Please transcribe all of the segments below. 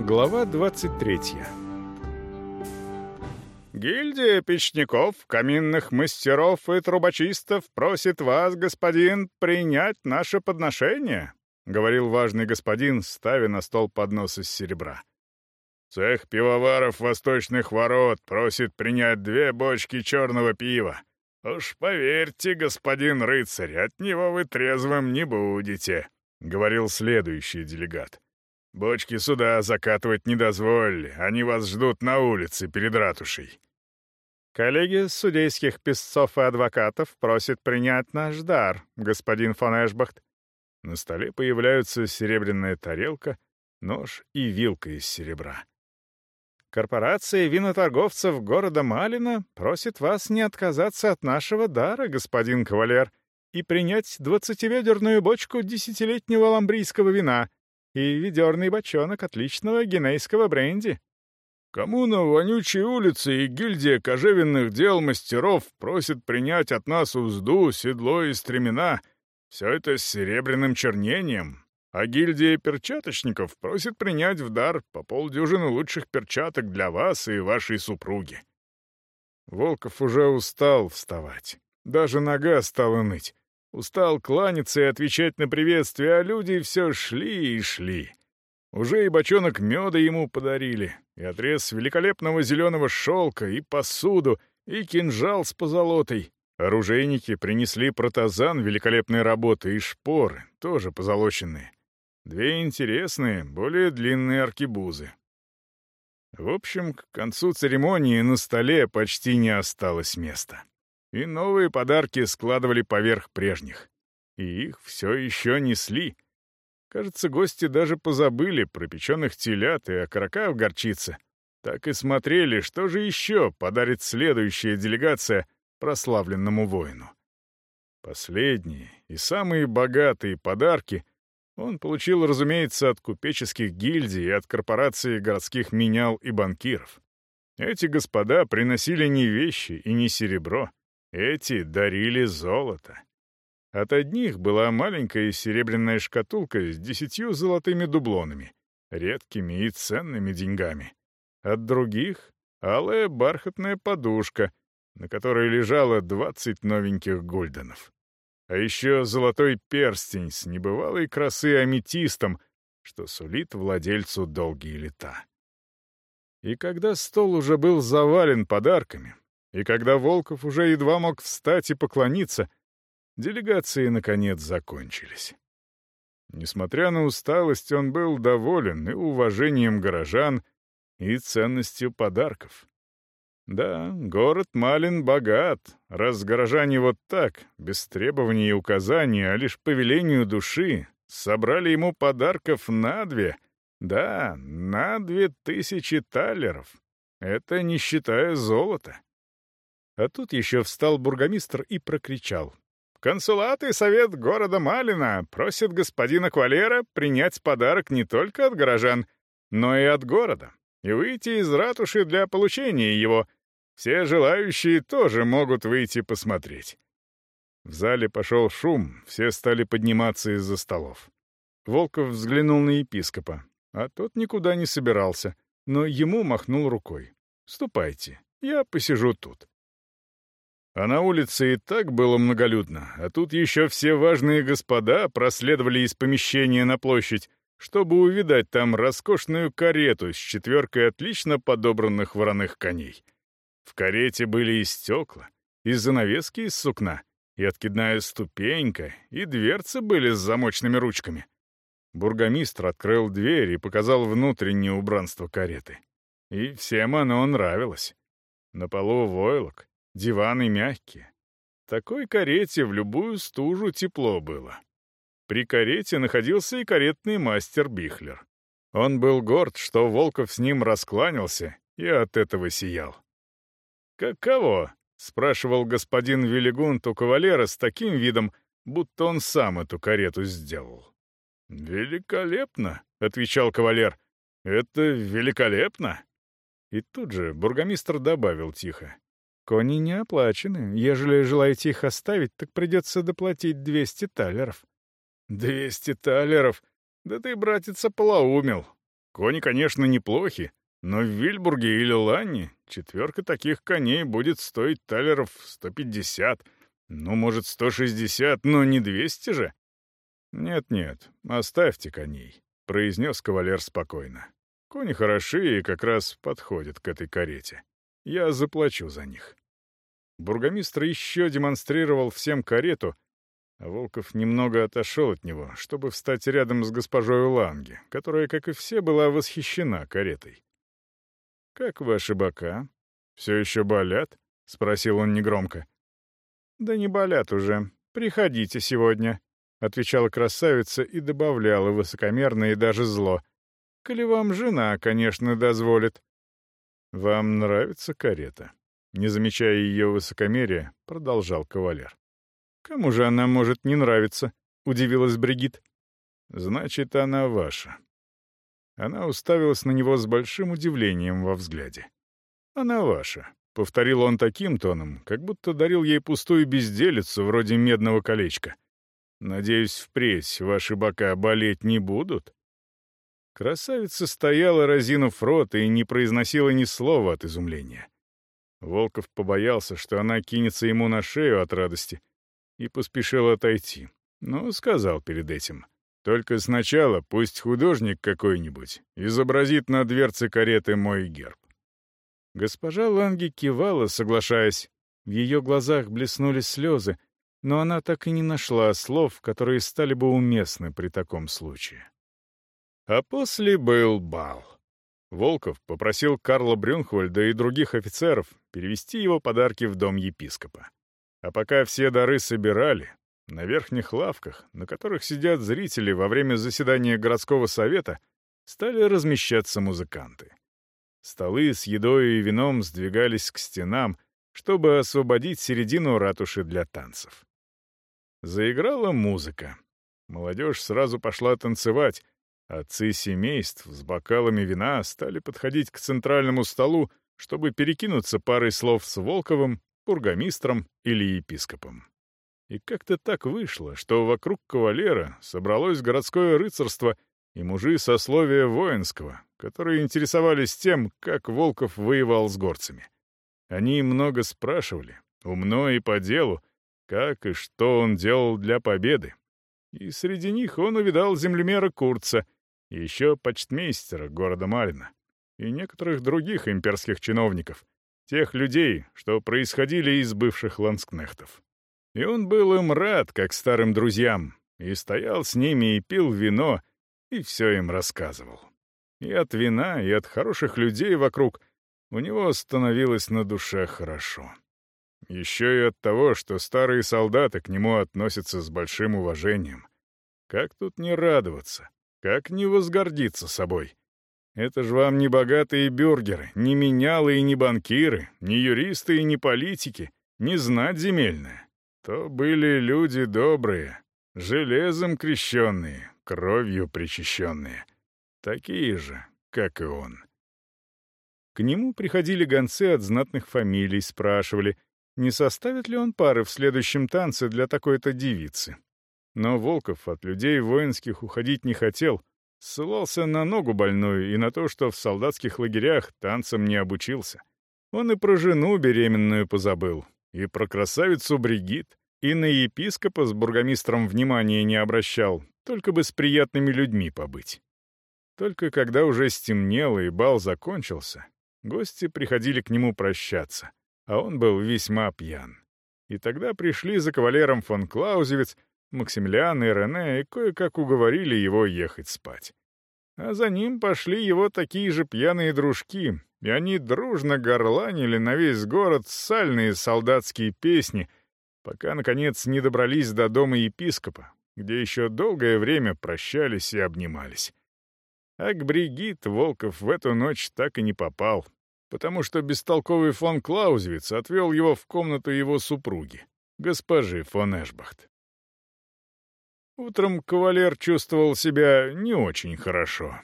Глава 23 «Гильдия печников, каминных мастеров и трубочистов просит вас, господин, принять наше подношение», — говорил важный господин, ставя на стол поднос из серебра. «Цех пивоваров восточных ворот просит принять две бочки черного пива. Уж поверьте, господин рыцарь, от него вы трезвым не будете», — говорил следующий делегат. «Бочки сюда закатывать не дозволь, они вас ждут на улице перед ратушей». «Коллеги судейских писцов и адвокатов просят принять наш дар, господин фон Эшбахт». На столе появляются серебряная тарелка, нож и вилка из серебра. Корпорация виноторговцев города Малина просит вас не отказаться от нашего дара, господин кавалер, и принять двадцативедерную бочку десятилетнего ламбрийского вина и ведерный бочонок отличного генейского бренди. Коммуна Вонючей улицы и гильдия кожевенных дел мастеров просит принять от нас узду, седло и стремена. Все это с серебряным чернением, а гильдия перчаточников просит принять в дар по полдюжины лучших перчаток для вас и вашей супруги. Волков уже устал вставать. Даже нога стала ныть. Устал кланяться и отвечать на приветствие, а люди все шли и шли. Уже и бочонок меда ему подарили, и отрез великолепного зеленого шелка, и посуду, и кинжал с позолотой. Оружейники принесли протазан великолепной работы и шпоры, тоже позолоченные. Две интересные, более длинные аркебузы. В общем, к концу церемонии на столе почти не осталось места. И новые подарки складывали поверх прежних. И их все еще несли. Кажется, гости даже позабыли про печеных телят и окорока в горчице. Так и смотрели, что же еще подарит следующая делегация прославленному воину. Последние и самые богатые подарки он получил, разумеется, от купеческих гильдий и от корпорации городских менял и банкиров. Эти господа приносили не вещи и не серебро. Эти дарили золото. От одних была маленькая серебряная шкатулка с десятью золотыми дублонами, редкими и ценными деньгами. От других — алая бархатная подушка, на которой лежало двадцать новеньких гульденов. А еще золотой перстень с небывалой красы аметистом, что сулит владельцу долгие лета. И когда стол уже был завален подарками, и когда Волков уже едва мог встать и поклониться, делегации, наконец, закончились. Несмотря на усталость, он был доволен и уважением горожан, и ценностью подарков. Да, город Малин богат, раз горожане вот так, без требований и указаний, а лишь по велению души, собрали ему подарков на две, да, на две тысячи талеров. Это не считая золота. А тут еще встал бургомистр и прокричал. «Консулат и совет города Малина просят господина Квалера принять подарок не только от горожан, но и от города, и выйти из ратуши для получения его — все желающие тоже могут выйти посмотреть. В зале пошел шум, все стали подниматься из-за столов. Волков взглянул на епископа, а тот никуда не собирался, но ему махнул рукой. «Ступайте, я посижу тут». А на улице и так было многолюдно, а тут еще все важные господа проследовали из помещения на площадь, чтобы увидать там роскошную карету с четверкой отлично подобранных вороных коней — в карете были и стекла, и занавески из сукна, и откидная ступенька, и дверцы были с замочными ручками. Бургомистр открыл дверь и показал внутреннее убранство кареты. И всем оно нравилось. На полу войлок, диваны мягкие. Такой карете в любую стужу тепло было. При карете находился и каретный мастер Бихлер. Он был горд, что Волков с ним раскланялся и от этого сиял. «Каково?» — спрашивал господин Велигунт у кавалера с таким видом, будто он сам эту карету сделал. «Великолепно!» — отвечал кавалер. «Это великолепно!» И тут же бургомистр добавил тихо. «Кони не оплачены. Ежели желаете их оставить, так придется доплатить двести талеров». «Двести талеров? Да ты, братец, ополоумел. Кони, конечно, неплохи, но в Вильбурге или Ланне четверка таких коней будет стоить талеров 150, ну, может, 160, но не 200 же. «Нет-нет, оставьте коней», — произнес кавалер спокойно. «Кони хороши и как раз подходят к этой карете. Я заплачу за них». Бургомистр еще демонстрировал всем карету, а Волков немного отошел от него, чтобы встать рядом с госпожой Ланге, которая, как и все, была восхищена каретой. «Как ваши бока? Все еще болят?» — спросил он негромко. «Да не болят уже. Приходите сегодня», — отвечала красавица и добавляла высокомерно и даже зло. «Коли вам жена, конечно, дозволит». «Вам нравится карета?» Не замечая ее высокомерия, продолжал кавалер. «Кому же она может не нравиться?» — удивилась Бригит. «Значит, она ваша». Она уставилась на него с большим удивлением во взгляде. «Она ваша», — повторил он таким тоном, как будто дарил ей пустую безделицу вроде медного колечка. «Надеюсь, впредь ваши бока болеть не будут?» Красавица стояла, разинув рот, и не произносила ни слова от изумления. Волков побоялся, что она кинется ему на шею от радости, и поспешил отойти, но сказал перед этим. «Только сначала пусть художник какой-нибудь изобразит на дверце кареты мой герб». Госпожа Ланги кивала, соглашаясь. В ее глазах блеснули слезы, но она так и не нашла слов, которые стали бы уместны при таком случае. А после был бал. Волков попросил Карла Брюнхвальда и других офицеров перевести его подарки в дом епископа. А пока все дары собирали, на верхних лавках, на которых сидят зрители во время заседания городского совета, стали размещаться музыканты. Столы с едой и вином сдвигались к стенам, чтобы освободить середину ратуши для танцев. Заиграла музыка. Молодежь сразу пошла танцевать, Отцы семейств с бокалами вина стали подходить к центральному столу, чтобы перекинуться парой слов с Волковым, бургомистром или епископом. И как-то так вышло, что вокруг кавалера собралось городское рыцарство и мужи сословия воинского, которые интересовались тем, как Волков воевал с горцами. Они много спрашивали, умно и по делу, как и что он делал для победы. И среди них он увидал землемера Курца — еще почтмейстера города Малина и некоторых других имперских чиновников, тех людей, что происходили из бывших ланскнехтов. И он был им рад, как старым друзьям, и стоял с ними и пил вино, и все им рассказывал. И от вина, и от хороших людей вокруг у него становилось на душе хорошо. Еще и от того, что старые солдаты к нему относятся с большим уважением. Как тут не радоваться? Как не возгордиться собой? Это ж вам не богатые бюргеры, не менялы и не банкиры, не юристы и не политики, не знать земельная. То были люди добрые, железом крещенные, кровью причащенные. Такие же, как и он. К нему приходили гонцы от знатных фамилий, спрашивали, не составит ли он пары в следующем танце для такой-то девицы. Но Волков от людей воинских уходить не хотел, ссылался на ногу больную и на то, что в солдатских лагерях танцам не обучился. Он и про жену беременную позабыл, и про красавицу Бригит, и на епископа с бургомистром внимания не обращал, только бы с приятными людьми побыть. Только когда уже стемнело и бал закончился, гости приходили к нему прощаться, а он был весьма пьян. И тогда пришли за кавалером фон Клаузевиц, Максимилиан и Рене кое-как уговорили его ехать спать. А за ним пошли его такие же пьяные дружки, и они дружно горланили на весь город сальные солдатские песни, пока, наконец, не добрались до дома епископа, где еще долгое время прощались и обнимались. А к Бригит Волков в эту ночь так и не попал, потому что бестолковый фон Клаузевиц отвел его в комнату его супруги, госпожи фон Эшбахт. Утром кавалер чувствовал себя не очень хорошо.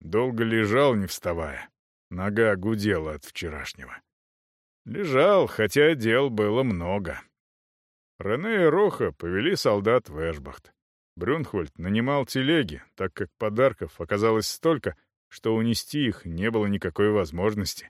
Долго лежал, не вставая. Нога гудела от вчерашнего. Лежал, хотя дел было много. Рене и Роха повели солдат в Эшбахт. Брюнхвальд нанимал телеги, так как подарков оказалось столько, что унести их не было никакой возможности.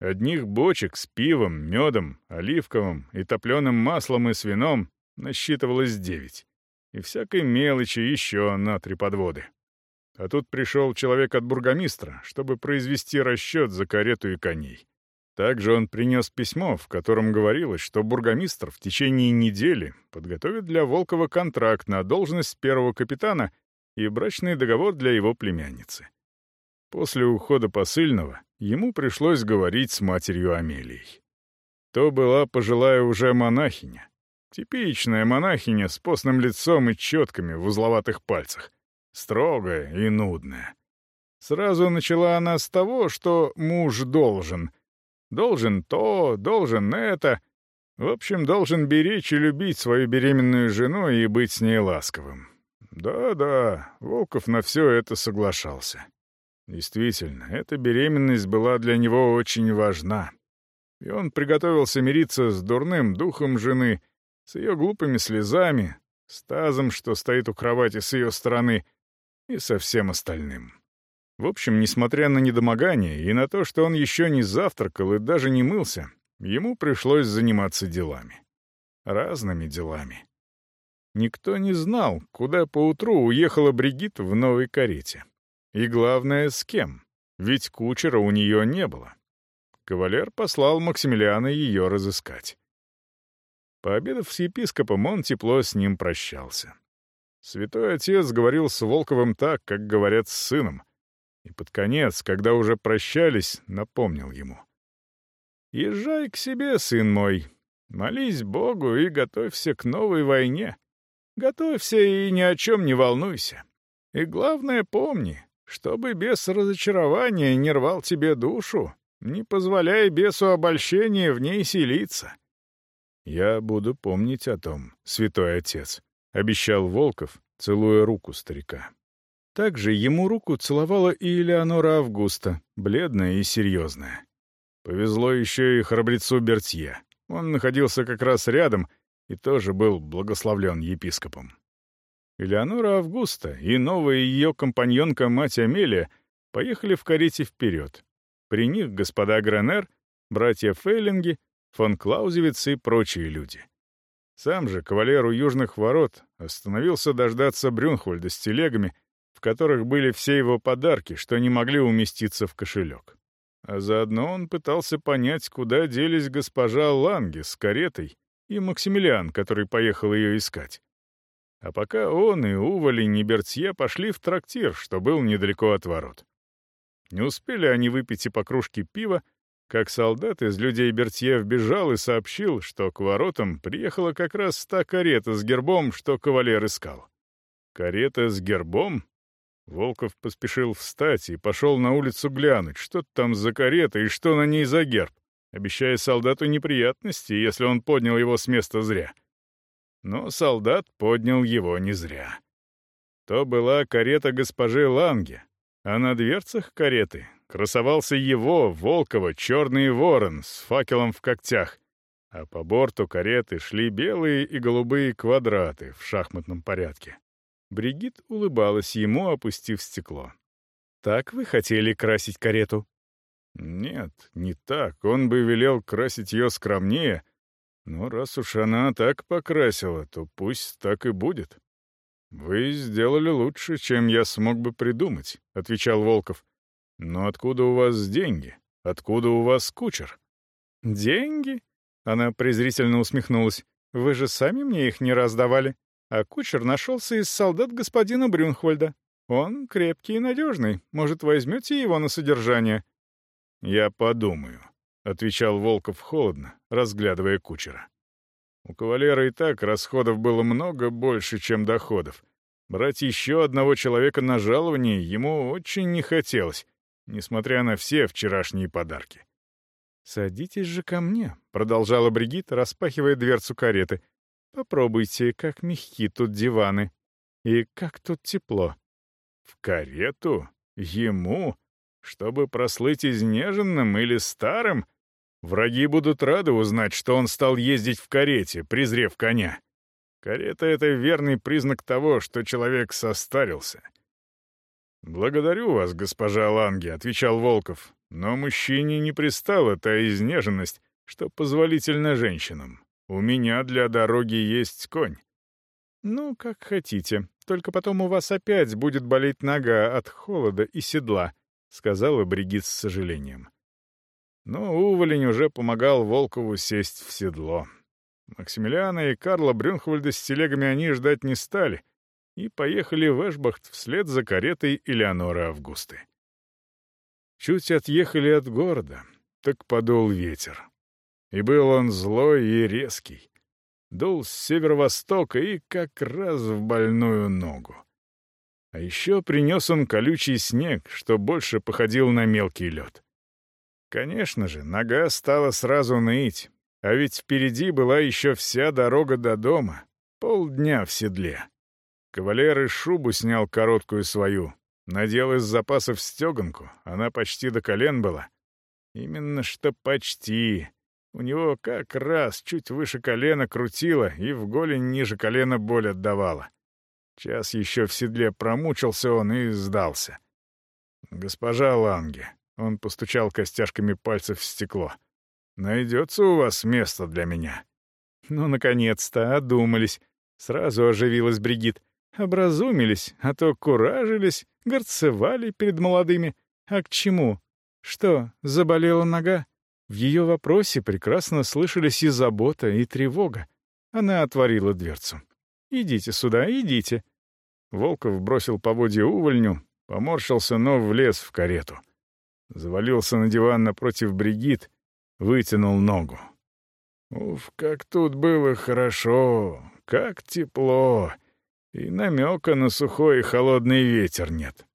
Одних бочек с пивом, медом, оливковым и топленым маслом и с вином насчитывалось девять. И всякой мелочи еще на три подводы. А тут пришел человек от бургомистра, чтобы произвести расчет за карету и коней. Также он принес письмо, в котором говорилось, что бургомистр в течение недели подготовит для Волкова контракт на должность первого капитана и брачный договор для его племянницы. После ухода посыльного ему пришлось говорить с матерью Амелией. То была пожилая уже монахиня. Типичная монахиня с постным лицом и четками в узловатых пальцах. Строгая и нудная. Сразу начала она с того, что муж должен — Должен то, должен это. В общем, должен беречь и любить свою беременную жену и быть с ней ласковым. Да-да, Волков на все это соглашался. Действительно, эта беременность была для него очень важна. И он приготовился мириться с дурным духом жены, с ее глупыми слезами, с тазом, что стоит у кровати с ее стороны, и со всем остальным. В общем, несмотря на недомогание и на то, что он еще не завтракал и даже не мылся, ему пришлось заниматься делами. Разными делами. Никто не знал, куда поутру уехала Бригит в новой карете. И главное, с кем. Ведь кучера у нее не было. Кавалер послал Максимилиана ее разыскать. Пообедав с епископом, он тепло с ним прощался. Святой отец говорил с Волковым так, как говорят с сыном, и под конец, когда уже прощались, напомнил ему. «Езжай к себе, сын мой, молись Богу и готовься к новой войне. Готовься и ни о чем не волнуйся. И главное помни, чтобы без разочарования не рвал тебе душу, не позволяй бесу обольщения в ней селиться». «Я буду помнить о том, святой отец», — обещал Волков, целуя руку старика. Также ему руку целовала и Элеонора Августа, бледная и серьезная. Повезло еще и храбрецу Бертье. Он находился как раз рядом и тоже был благословлен епископом. Элеонора Августа и новая ее компаньонка мать Амелия поехали в карете вперед. При них господа Гренер, братья Фейлинги, фон Клаузевиц и прочие люди. Сам же кавалер у южных ворот остановился дождаться Брюнхвальда с телегами — в которых были все его подарки, что не могли уместиться в кошелек. А заодно он пытался понять, куда делись госпожа Ланге с каретой и Максимилиан, который поехал ее искать. А пока он и Увалень и пошли в трактир, что был недалеко от ворот. Не успели они выпить и по кружке пива, как солдат из людей Бертье вбежал и сообщил, что к воротам приехала как раз та карета с гербом, что кавалер искал. Карета с гербом? Волков поспешил встать и пошел на улицу глянуть, что там за карета и что на ней за герб, обещая солдату неприятности, если он поднял его с места зря. Но солдат поднял его не зря. То была карета госпожи Ланге, а на дверцах кареты красовался его, Волкова, черный ворон с факелом в когтях, а по борту кареты шли белые и голубые квадраты в шахматном порядке. Бригит улыбалась ему, опустив стекло. «Так вы хотели красить карету?» «Нет, не так. Он бы велел красить ее скромнее. Но раз уж она так покрасила, то пусть так и будет». «Вы сделали лучше, чем я смог бы придумать», — отвечал Волков. «Но откуда у вас деньги? Откуда у вас кучер?» «Деньги?» — она презрительно усмехнулась. «Вы же сами мне их не раздавали» а кучер нашелся из солдат господина Брюнхвальда. Он крепкий и надежный. Может, возьмете его на содержание?» «Я подумаю», — отвечал Волков холодно, разглядывая кучера. У кавалера и так расходов было много больше, чем доходов. Брать еще одного человека на жалование ему очень не хотелось, несмотря на все вчерашние подарки. «Садитесь же ко мне», — продолжала Бригит, распахивая дверцу кареты, Попробуйте, как мягки тут диваны. И как тут тепло. В карету? Ему? Чтобы прослыть изнеженным или старым? Враги будут рады узнать, что он стал ездить в карете, презрев коня. Карета — это верный признак того, что человек состарился. «Благодарю вас, госпожа Ланге», — отвечал Волков. «Но мужчине не пристала та изнеженность, что позволительно женщинам. У меня для дороги есть конь». «Ну, как хотите. Только потом у вас опять будет болеть нога от холода и седла», — сказала Бригит с сожалением. Но уволень уже помогал Волкову сесть в седло. Максимилиана и Карла Брюнхвальда с телегами они ждать не стали и поехали в Эшбахт вслед за каретой Элеоноры Августы. Чуть отъехали от города, так подул ветер. И был он злой и резкий. Дул с северо-востока и как раз в больную ногу. А еще принес он колючий снег, что больше походил на мелкий лед. Конечно же, нога стала сразу ныть, а ведь впереди была еще вся дорога до дома, полдня в седле. Кавалер и шубу снял короткую свою, надел из запасов стеганку, она почти до колен была. Именно что почти. У него как раз чуть выше колена крутило и в голень ниже колена боль отдавала. Час еще в седле промучился он и сдался. «Госпожа Ланге», — он постучал костяшками пальцев в стекло, — «найдется у вас место для меня?» «Ну, наконец-то, одумались», — сразу оживилась Бригит. «Образумились, а то куражились, горцевали перед молодыми. А к чему? Что, заболела нога?» В ее вопросе прекрасно слышались и забота, и тревога. Она отворила дверцу. «Идите сюда, идите». Волков бросил поводья увольню, поморщился, но влез в карету. Завалился на диван напротив Бригит, вытянул ногу. Уф, как тут было хорошо, как тепло, и намека на сухой и холодный ветер нет.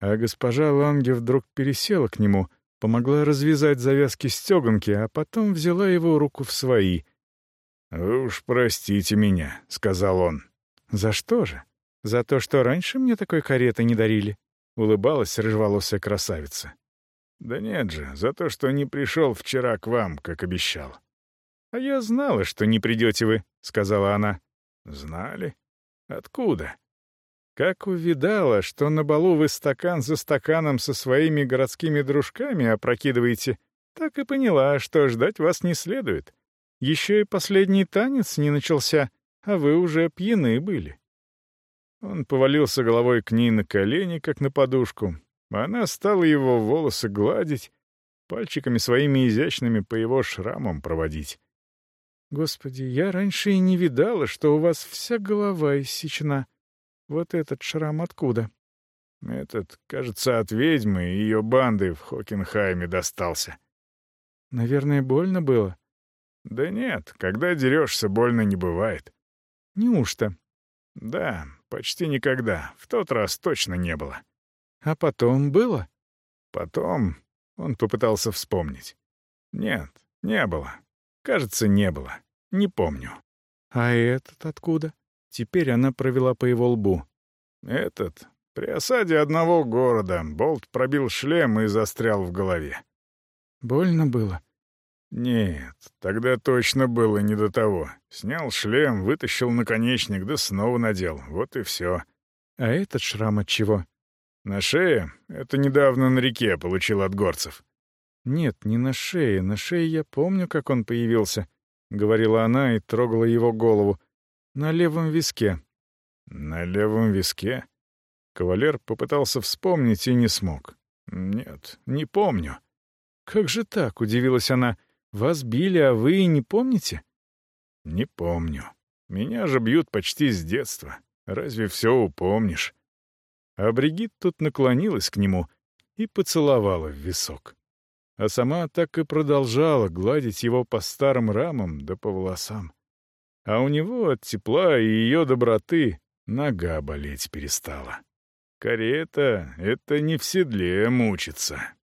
А госпожа Ланге вдруг пересела к нему, помогла развязать завязки стеганки, а потом взяла его руку в свои — «Вы уж простите меня», — сказал он. «За что же? За то, что раньше мне такой кареты не дарили?» — улыбалась рыжеволосая красавица. «Да нет же, за то, что не пришел вчера к вам, как обещал». «А я знала, что не придете вы», — сказала она. «Знали? Откуда?» «Как увидала, что на балу вы стакан за стаканом со своими городскими дружками опрокидываете, так и поняла, что ждать вас не следует. Еще и последний танец не начался, а вы уже пьяны были». Он повалился головой к ней на колени, как на подушку. Она стала его волосы гладить, пальчиками своими изящными по его шрамам проводить. «Господи, я раньше и не видала, что у вас вся голова иссечена. Вот этот шрам откуда?» «Этот, кажется, от ведьмы и ее банды в Хокенхайме достался». «Наверное, больно было?» Да нет, когда дерешься, больно не бывает. Неужто? Да, почти никогда. В тот раз точно не было. А потом было? Потом он попытался вспомнить. Нет, не было. Кажется, не было. Не помню. А этот откуда? Теперь она провела по его лбу. Этот при осаде одного города болт пробил шлем и застрял в голове. Больно было? Нет, тогда точно было не до того. Снял шлем, вытащил наконечник, да снова надел. Вот и все. А этот шрам от чего? На шее? Это недавно на реке получил от горцев. Нет, не на шее. На шее я помню, как он появился. — говорила она и трогала его голову. «На левом виске». «На левом виске?» Кавалер попытался вспомнить и не смог. «Нет, не помню». «Как же так?» — удивилась она. Вас били, а вы не помните?» «Не помню. Меня же бьют почти с детства. Разве все упомнишь?» А Бригит тут наклонилась к нему и поцеловала в висок. А сама так и продолжала гладить его по старым рамам да по волосам. А у него от тепла и ее доброты нога болеть перестала. Карета — это не в седле мучиться.